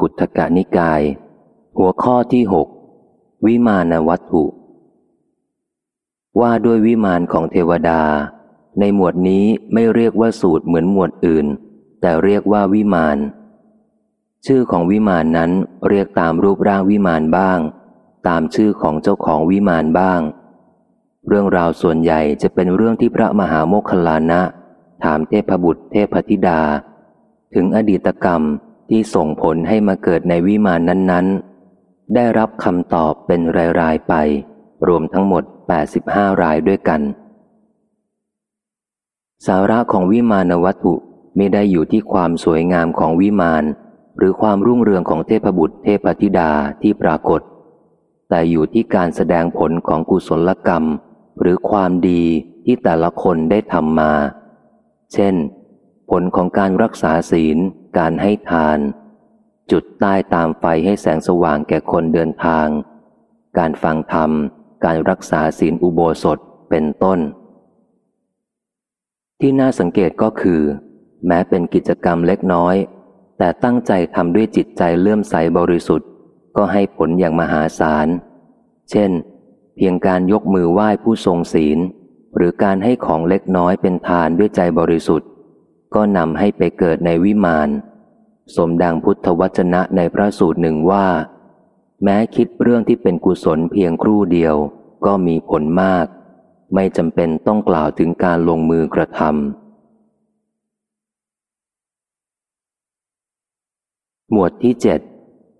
กุทกะนิกาย หัวข้อที่หกวิมานวัตถุ ว่าด้วยวิมานของเทวดา ในหมวดนี้ไม่เรียกว่าสูตรเหมือนหมวดอื่น แต่เรียกว่าวิมาน ชื่อของวิมานนั้นเรียกตามรูปร่างวิมานบ้าง ตามชื่อของเจ้าของวิมานบ้าง เรื่องราวส่วนใหญ่จะเป็นเรื่องที่พระมหาโมคคลานะ ถามเทพบุตรเทพธิดา ถึงอดีตกรรม ที่ส่งผลให้มาเกิดในวิมานนั้น ๆ ได้รับคำตอบเป็นราย ๆ ไป รวมทั้งหมด 85 รายด้วยกัน สาระของวิมานวัตถุไม่ได้อยู่ที่ความสวยงามของวิมาน หรือความรุ่งเรืองของเทพบุตรเทพธิดาที่ปรากฏ แต่อยู่ที่การแสดงผลของกุศลกรรม หรือความดีที่แต่ละคนได้ทำมา เช่น ผลของการรักษาศีล การให้ทาน จุดใต้ตามไฟให้แสงสว่างแก่คนเดินทาง การฟังธรรม การรักษาศีลอุโบสถเป็นต้น ที่น่าสังเกตก็คือ แม้เป็นกิจกรรมเล็กน้อย แต่ตั้งใจทำด้วยจิตใจเลื่อมใสบริสุทธิ์ ก็ให้ผลอย่างมหาศาล เช่น เพียงการยกมือไหว้ผู้ทรงศีล หรือการให้ของเล็กน้อยเป็นทานด้วยใจบริสุทธิ์ ก็นำให้ไปเกิดในวิมาน สมดังพุทธวจนะในพระสูตรหนึ่งว่า แม้คิดเรื่องที่เป็นกุศลเพียงครู่เดียว ก็มีผลมาก ไม่จำเป็นต้องกล่าวถึงการลงมือกระทำหมวดที่เจ็ด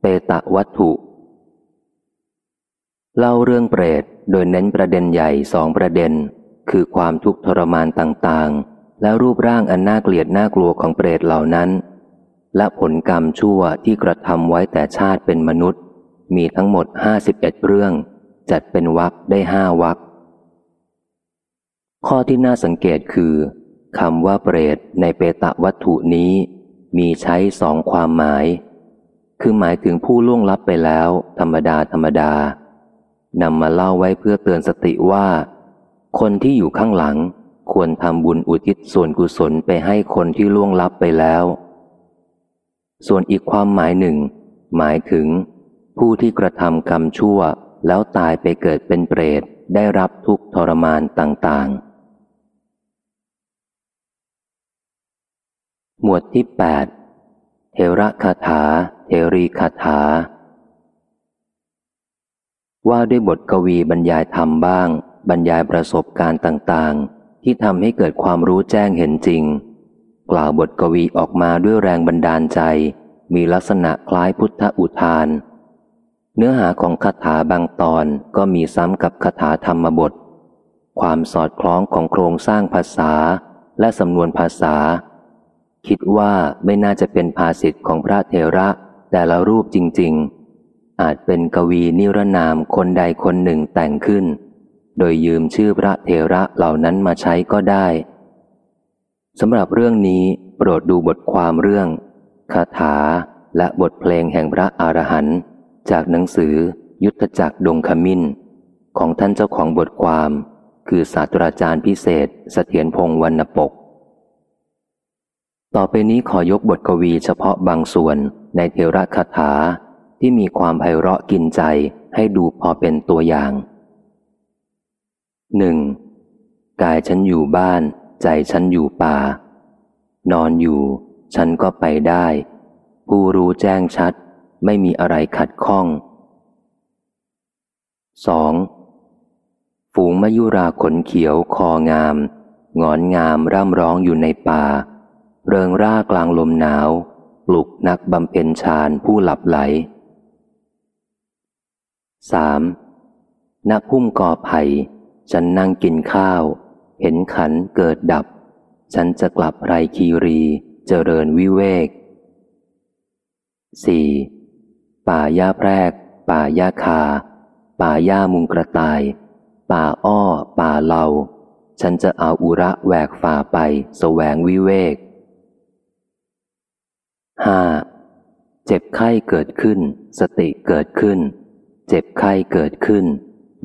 เปตะวัตถุ เล่าเรื่องเปรตโดยเน้นประเด็นใหญ่สองประเด็น คือความทุกข์ทรมานต่างๆ และรูปร่างอันน่าเกลียดน่ากลัวของเปรตเหล่านั้น และผลกรรมชั่วที่กระทำไว้แต่ชาติเป็นมนุษย์ มีทั้งหมดห้าสิบเอ็ดเรื่อง จัดเป็นวักได้ห้าวักข้อที่น่าสังเกตคือคำว่าเปรตในเปตะวัตถุนี้ มีใช้สองความหมาย คือหมายถึงผู้ล่วงลับไปแล้ว ธรรมดาธรรมดานำมาเล่าไว้เพื่อเตือนสติว่า คนที่อยู่ข้างหลัง ควรทำบุญอุทิศส่วนกุศลไปให้คนที่ล่วงลับไปแล้ว ส่วนอีกความหมายหนึ่ง หมายถึง ผู้ที่กระทำกรรมชั่วแล้วตายไปเกิดเป็นเปรตได้รับทุกทรมานต่างๆ หมวดที่แปดเทระคาถา เทรีคาถา ว่าด้วยบทกวีบรรยายธรรมบ้าง บรรยายประสบการณ์ต่างๆ ที่ทำให้เกิดความรู้แจ้งเห็นจริง กล่าวบทกวีออกมาด้วยแรงบันดาลใจ มีลักษณะคล้ายพุทธอุทาน เนื้อหาของคาถาบางตอนก็มีซ้ำกับคาถาธรรมบท ความสอดคล้องของโครงสร้างภาษาและสำนวนภาษา คิดว่าไม่น่าจะเป็นภาษิตของพระเทระแต่ละรูปจริง ๆ อาจเป็นกวีนิรนามคนใดคนหนึ่งแต่งขึ้น โดยยืมชื่อพระเทระเหล่านั้นมาใช้ก็ได้สำหรับเรื่องนี้โปรดดูบทความเรื่องคาถาและบทเพลงแห่งพระอรหันต์จากหนังสือ ยุทธจักรดงขมิ้น ของท่านเจ้าของบทความ คือศาสตราจารย์พิเศษเสถียรพงศ์วรรณปก ต่อไปนี้ขอยกบทกวีเฉพาะบางส่วนในเทระคาถาที่มีความไพเราะกินใจให้ดูพอเป็นตัวอย่าง หนึ่งกายฉันอยู่บ้าน ใจฉันอยู่ป่า นอนอยู่ ฉันก็ไปได้ ผู้รู้แจ้งชัด ไม่มีอะไรขัดข้องสองฝูงมยุราขนเขียวคองาม งอนงามร่ำร้องอยู่ในป่า เริงร่ากลางลมหนาว ปลุกนักบำเพ็ญฌานผู้หลับไหลสามนักพุ่มกอไผ่ ฉันนั่งกินข้าว เห็นขันเกิดดับ ฉันจะกลับไรคีรีเจริญวิเวก 4. ป่าหญ้าแพรก ป่าหญ้าคา ป่าหญ้ามุงกระต่าย ป่าอ้อ ป่าเหลาฉันจะเอาอุระแหวกฝ่าไปสแสวงวิเวก 5. เจ็บไข้เกิดขึ้น สติเกิดขึ้น เจ็บไข้เกิดขึ้น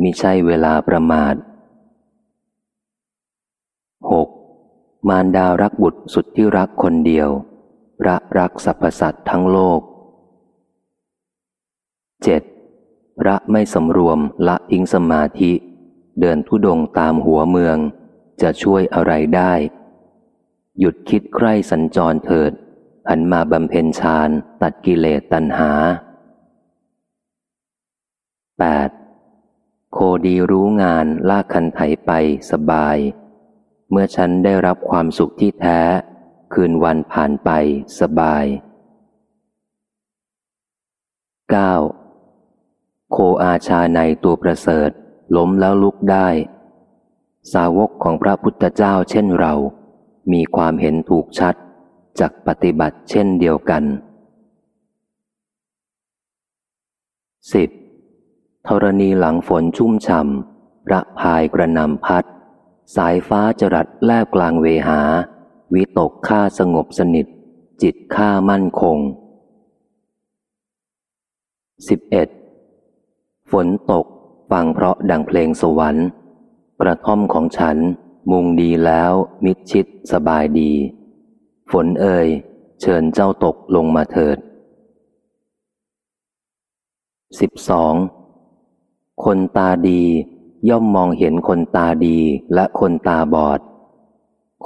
มิใช่เวลาประมาท มารดารักบุตรสุดที่รักคนเดียว พระรักสรรพสัตว์ทั้งโลกเจ็ดพระไม่สำรวมละทิ้งสมาธิ เดินทุดงตามหัวเมือง จะช่วยอะไรได้ หยุดคิดใคร่สัญจรเถิด หันมาบำเพ็ญฌานตัดกิเลสตัณหา 8. โคดีรู้งานลากคันไถไปสบาย เมื่อฉันได้รับความสุขที่แท้ คืนวันผ่านไปสบาย 9. โคอาชาในตัวประเสริฐ ล้มแล้วลุกได้ สาวกของพระพุทธเจ้าเช่นเรา มีความเห็นถูกชัดจากปฏิบัติเช่นเดียวกัน 10. ธรณีหลังฝนชุ่มฉ่ำระพายกระนำพัด สายฟ้าจรัดแลบกลางเวหา วิตกข้าสงบสนิท จิตข้ามั่นคง 11. ฝนตก ฟังเพราะดังเพลงสวรรค์ กระท่อมของฉัน มุงดีแล้ว มิดชิดสบายดี ฝนเอ่ยเชิญเจ้าตกลงมาเถิด 12. คนตาดี ย่อมมองเห็นคนตาดีและคนตาบอด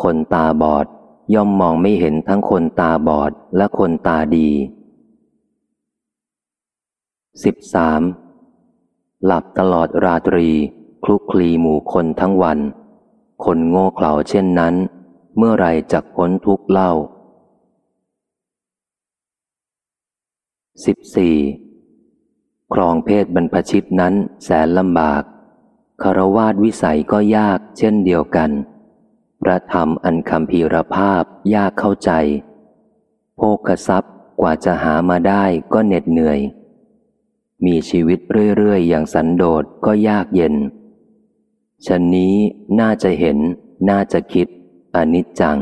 คนตาบอด ย่อมมองไม่เห็นทั้งคนตาบอดและคนตาดี 13. หลับตลอดราตรี คลุกคลีหมู่คนทั้งวัน คนโง่เขลาเช่นนั้น เมื่อไรจักพ้นทุกเล่า 14. ครองเพศบรรพชิตนั้นแสนลำบาก คารวาสวิสัยก็ยากเช่นเดียวกัน พระธรรมอันคำพีรภาพยากเข้าใจ โภคทรัพย์กว่าจะหามาได้ก็เหน็ดเหนื่อย มีชีวิตเรื่อยๆ อย่างสันโดษก็ยากเย็นฉันนี้น่าจะเห็น น่าจะคิด อนิจจัง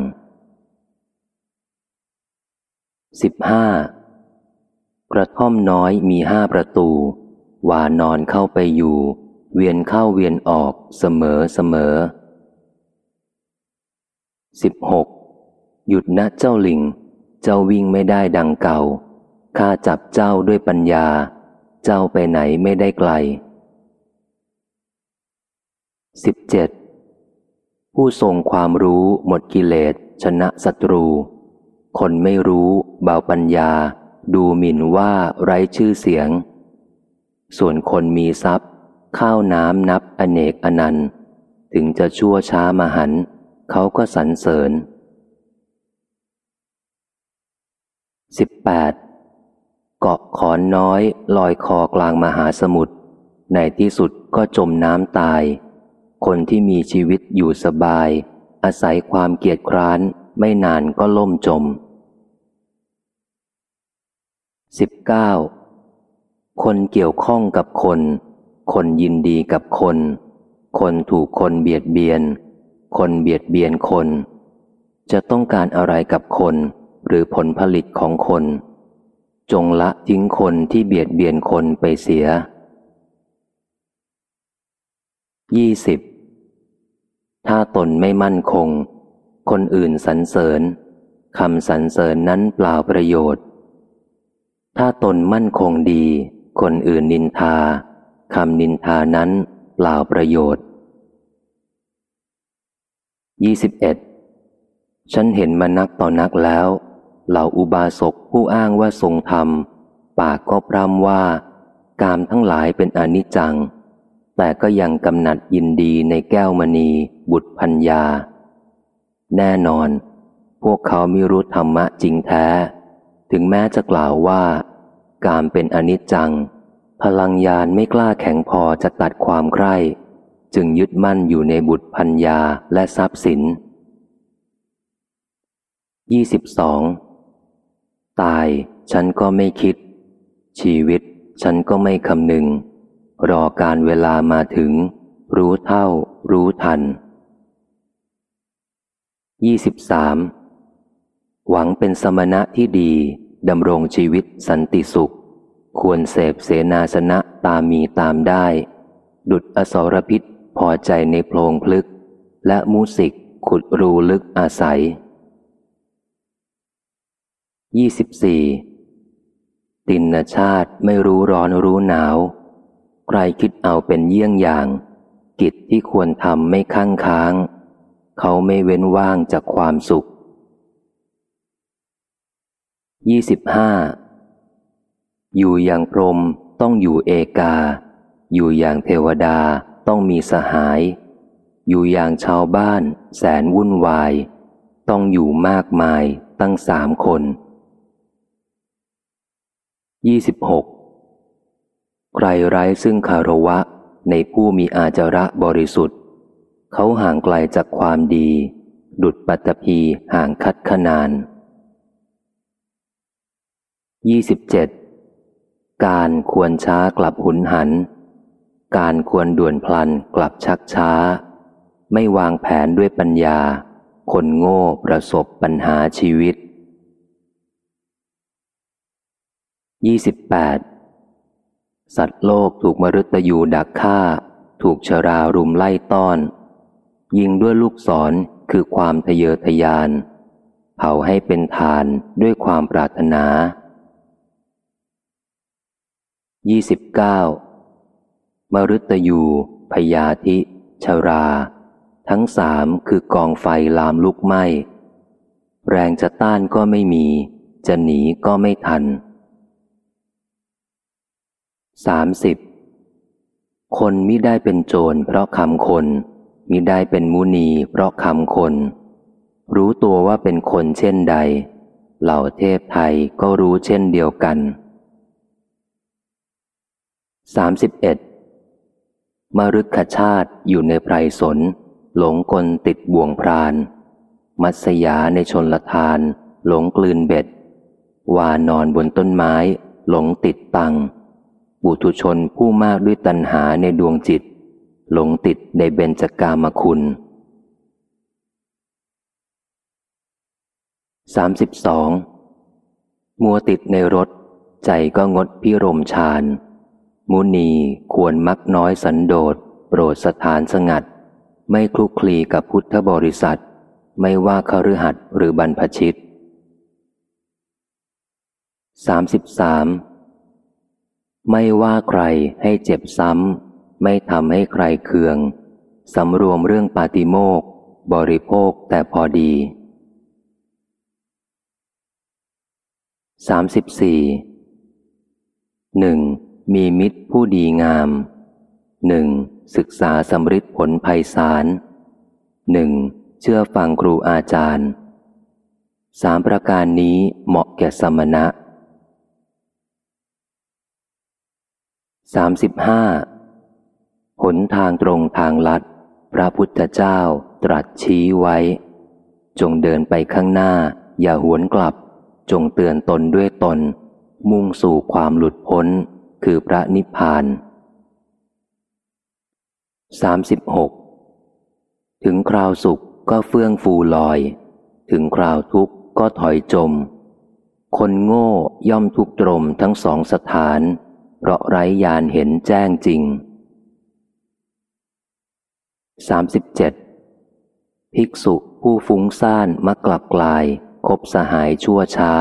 สิบห้ากระท่อมน้อยมีห้าประตู วานอนเข้าไปอยู่ เวียนเข้าเวียนออกเสมอเสมอสิบหกหยุดนะเจ้าลิง เจ้าวิ่งไม่ได้ดังเก่า ข้าจับเจ้าด้วยปัญญา เจ้าไปไหนไม่ได้ไกลสิบเจ็ดผู้ทรงความรู้หมดกิเลสชนะศัตรู คนไม่รู้เบาปัญญา ดูหมิ่นว่าไร้ชื่อเสียง ส่วนคนมีทรัพย์ ข้าวน้ำนับอเนกอนันต์ ถึงจะชั่วช้ามาหัน เขาก็สรรเสริญสิบแปดเกาะขอนน้อยลอยคอกลางมหาสมุทรในที่สุดก็จมน้ำตาย คนที่มีชีวิตอยู่สบาย อาศัยความเกียจคร้านไม่นานก็ล่มจม 19. คนเกี่ยวข้องกับคน คนยินดีกับคน คนถูกคนเบียดเบียน คนเบียดเบียนคน จะต้องการอะไรกับคน หรือผลผลิตของคน จงละทิ้งคนที่เบียดเบียนคนไปเสีย 20. ถ้าตนไม่มั่นคง คนอื่นสรรเสริญคำสรรเสริญนั้นเปล่าประโยชน์ ถ้าตนมั่นคงดี คนอื่นนินทา คำนินทานั้นเปล่าประโยชน์ 21. ฉันเห็นมานักต่อนักแล้ว เหล่าอุบาสกผู้อ้างว่าทรงธรรม ปากก็พร่ำว่า กามทั้งหลายเป็นอนิจจัง แต่ก็ยังกำหนัดยินดีในแก้วมณี บุตรพัญญา แน่นอน พวกเขาไม่รู้ธรรมะจริงแท้ ถึงแม้จะกล่าวว่า การเป็นอนิจจัง พลังยานไม่กล้าแข็งพอจะตัดความใคร่จึงยึดมั่นอยู่ในบุตรพัญญาและทรัพย์สิน 22. ตายฉันก็ไม่คิด ชีวิตฉันก็ไม่คำนึง รอการเวลามาถึง รู้เท่า รู้ทัน 23. หวังเป็นสมณะที่ดีดำรงชีวิตสันติสุข ควรเสพเสนาสนะตามมีตามได้ ดุดอสรพิษพอใจในโพรงพลึก และมูสิกขุดรูลึกอาศัย 24. ติตินชาติไม่รู้ร้อนรู้หนาว ใครคิดเอาเป็นเยี่ยงอย่าง กิจที่ควรทำไม่ข้างค้าง เขาไม่เว้นว่างจากความสุข 25. อยู่อย่างพรมต้องอยู่เอกา อยู่อย่างเทวดาต้องมีสหาย อยู่อย่างชาวบ้าน แสนวุ่นวาย ต้องอยู่มากมายตั้งสามคน 26. ใครไร้ซึ่งคารวะในผู้มีอาจาระบริสุทธิ์ เขาห่างไกลจากความดี ดุดปัตภีห่างคัดขนาน 27. การควรช้ากลับหุนหัน การควรด่วนพลันกลับชักช้า ไม่วางแผนด้วยปัญญา คนโง่ประสบปัญหาชีวิต 28. สัตว์โลกถูกมรุตยูดักฆ่า ถูกชรารุมไล่ต้อน ยิงด้วยลูกศรคือความทะเยอทะยาน เผาให้เป็นทานด้วยความปรารถนา 29. มรุตยูพยาธิ ชรา ทั้งสามคือกองไฟลามลุกไหม้ แรงจะต้านก็ไม่มี จะหนีก็ไม่ทัน 30. คนมิได้เป็นโจรเพราะคำคนมิได้เป็นมุนีเพราะคำคน รู้ตัวว่าเป็นคนเช่นใด เหล่าเทพไทยก็รู้เช่นเดียวกัน 31. มรุกขชาติอยู่ในไพรสน หลงกลติดบ่วงพราน มัสยาในชนละทาน หลงกลืนเบ็ด วานอนบนต้นไม้ หลงติดตังบุตุชนผู้มากด้วยตัณหาในดวงจิต หลงติดในเบญจกามคุณ 32. มัวติดในรถ ใจก็งดพิรมฌาน มุนีควรมักน้อยสันโดษโปรดสถานสงัด ไม่คลุกคลีกับพุทธบริษัท ไม่ว่าคฤหัสถ์หรือบรรพชิต 33. ไม่ว่าใครให้เจ็บซ้ำ ไม่ทำให้ใครเคือง สำรวมเรื่องปาติโมกบริโภคแต่พอดี 34. หนึ่ง มีมิตรผู้ดีงามหนึ่งศึกษาสำริดผลภัยสารหนึ่งเชื่อฟังครูอาจารย์สามประการนี้เหมาะแก่สมณะสามสิบห้าหนทางตรงทางลัด พระพุทธเจ้าตรัสชี้ไว้ จงเดินไปข้างหน้า อย่าหวนกลับ จงเตือนตนด้วยตน มุ่งสู่ความหลุดพ้น คือพระนิพพานสามสิบหกถึงคราวสุขก็เฟื่องฟูลอย ถึงคราวทุกข์ก็ถอยจม คนโง่ย่อมทุกตรมทั้งสองสถาน เพราะไร้ยานเห็นแจ้งจริง 37. ภิกษุผู้ฟุ้งซ่านมักกลับกลาย คบสหายชั่วช้า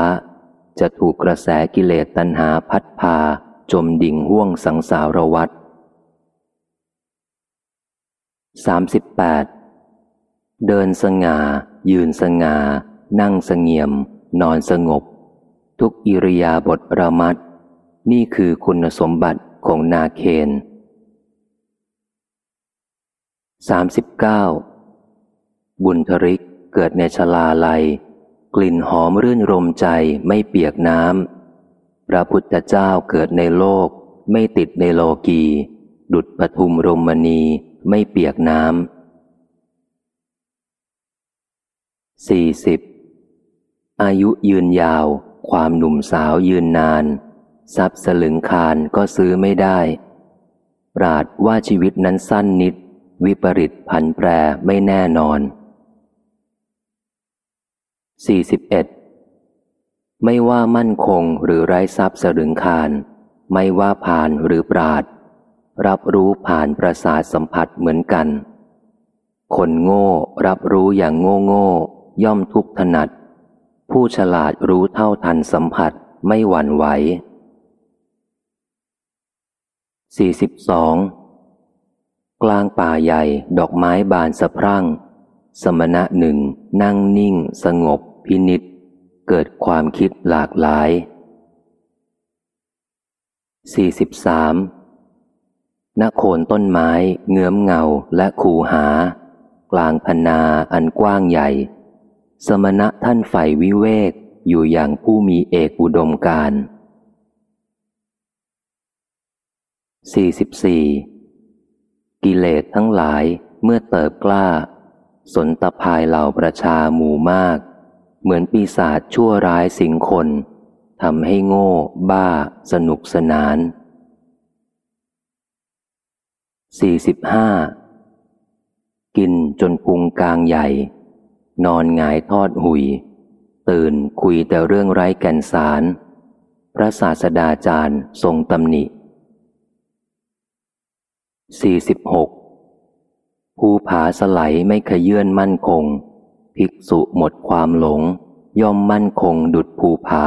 จะถูกกระแสกิเลสตัณหาพัดพา จมดิ่งห่วงสังสารวัฏ 38. เดินสง่า ยืนสง่า นั่งสงเงียม นอนสงบ ทุกอิริยาบถระมัด นี่คือคุณสมบัติของนาเคน 39. บุญทริกเกิดในชลาลัย กลิ่นหอมรื่นรมใจไม่เปียกน้ำ พระพุทธเจ้าเกิดในโลก ไม่ติดในโลกี ดุดปทุมรมณีไม่เปียกน้ำสี่สิบอายุยืนยาว ความหนุ่มสาวยืนนาน ทรัพย์สลึงคารก็ซื้อไม่ได้ ปราดว่าชีวิตนั้นสั้นนิด วิปริตผันแปรไม่แน่นอน 41. ไม่ว่ามั่นคงหรือไร้ทรัพย์สลึงคาร ไม่ว่าผ่านหรือปราด รับรู้ผ่านประสาทสัมผัสเหมือนกัน คนโง่รับรู้อย่างโง่โง่ย่อมทุกถนัด ผู้ฉลาดรู้เท่าทันสัมผัสไม่หวั่นไหว 42 กลางป่าใหญ่ดอกไม้บานสะพรั่ง สมณะหนึ่งนั่งนิ่ง สงบพินิษ เกิดความคิดหลากหลาย 43. ณโคนต้นไม้เงื้อมเงาและคูหา กลางพนาอันกว้างใหญ่ สมณะท่านใฝ่วิเวกอยู่อย่างผู้มีเอกอุดมการ 44. กิเลสทั้งหลายเมื่อเติบกล้า สนตภายเหล่าประชาหมู่มาก เหมือนปีศาจชั่วร้ายสิงคนทำให้โง่ บ้า สนุกสนาน 45. กินจนพุงกลางใหญ่ นอนหงายทอดหุย ตื่นคุยแต่เรื่องไร้แก่นสาร พระศาสดาจารย์ทรงตำหนิ 46. ภูผาสไลไม่ขยื่นมั่นคง ภิกษุหมดความหลง ย่อมมั่นคงดุดภูผา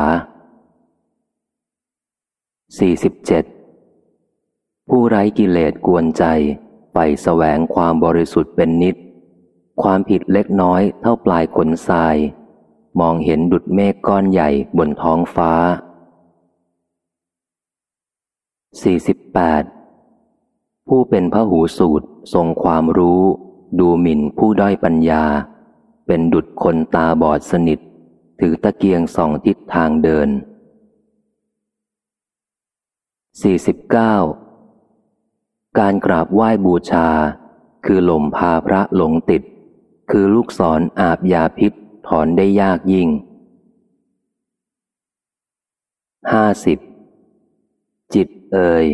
47. ผู้ไร้กิเลสกวนใจไปแสวงความบริสุทธิ์เป็นนิด ความผิดเล็กน้อยเท่าปลายขนทราย มองเห็นดุดเมฆก้อนใหญ่บนท้องฟ้า 48. ผู้เป็นพระหูสูตรทรงความรู้ ดูหมิ่นผู้ด้อยปัญญา เป็นดุดคนตาบอดสนิท ถือตะเกียงสองทิศทางเดิน 49. การกราบไหว้บูชา คือหล่มพาพระหลงติด คือลูกศรออาบยาพิษถอนได้ยากยิ่ง 50. จิตเอ่ย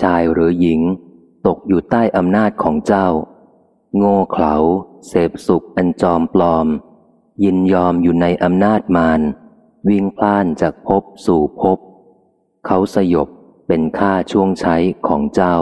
ชายหรือหญิง ตกอยู่ใต้อำนาจของเจ้า โง่เขลา เสพสุขอันจอมปลอม ยินยอมอยู่ในอำนาจมารวิ่งพล่านจากภพสู่ภพเขาสยบเป็นค่าช่วงใช้ของเจ้า